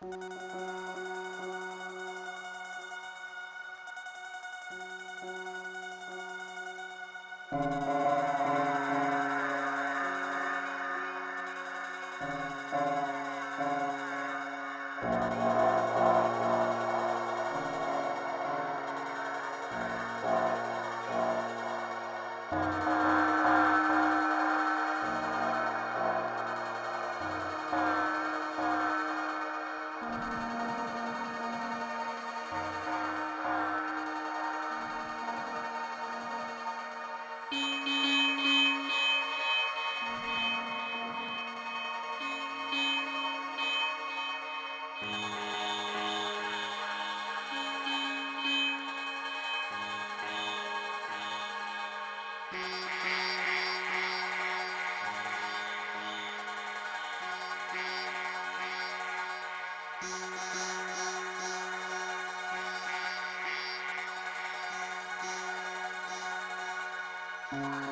Thank you. Thank you.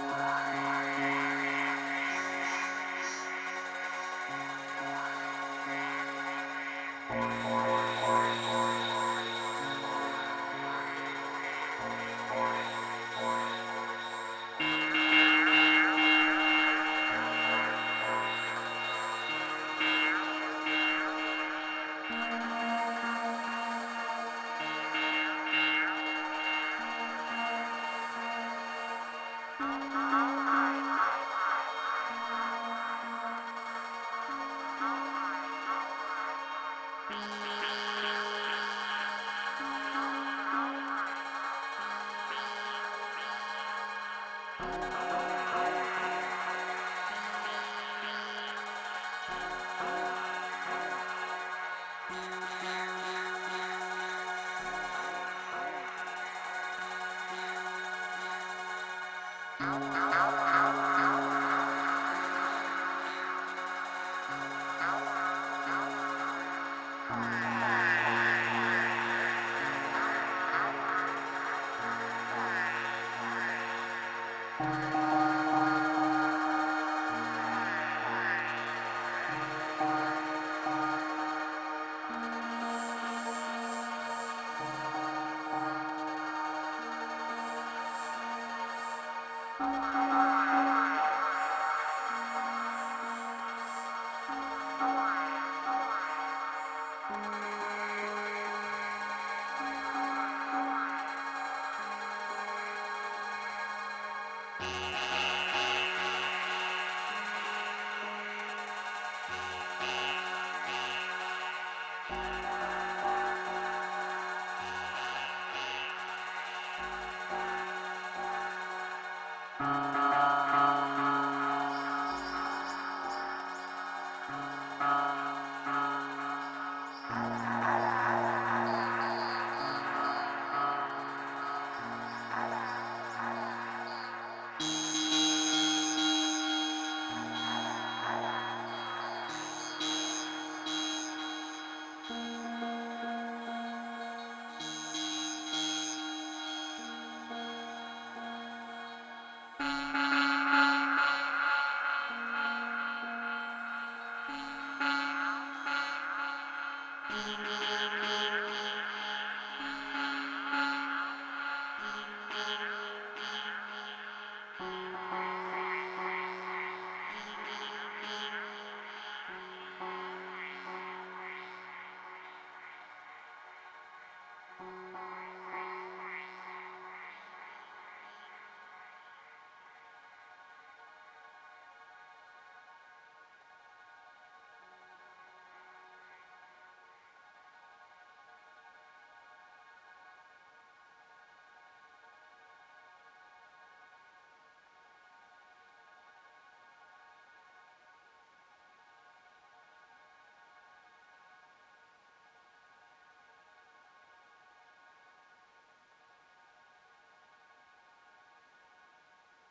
Oh, Bye.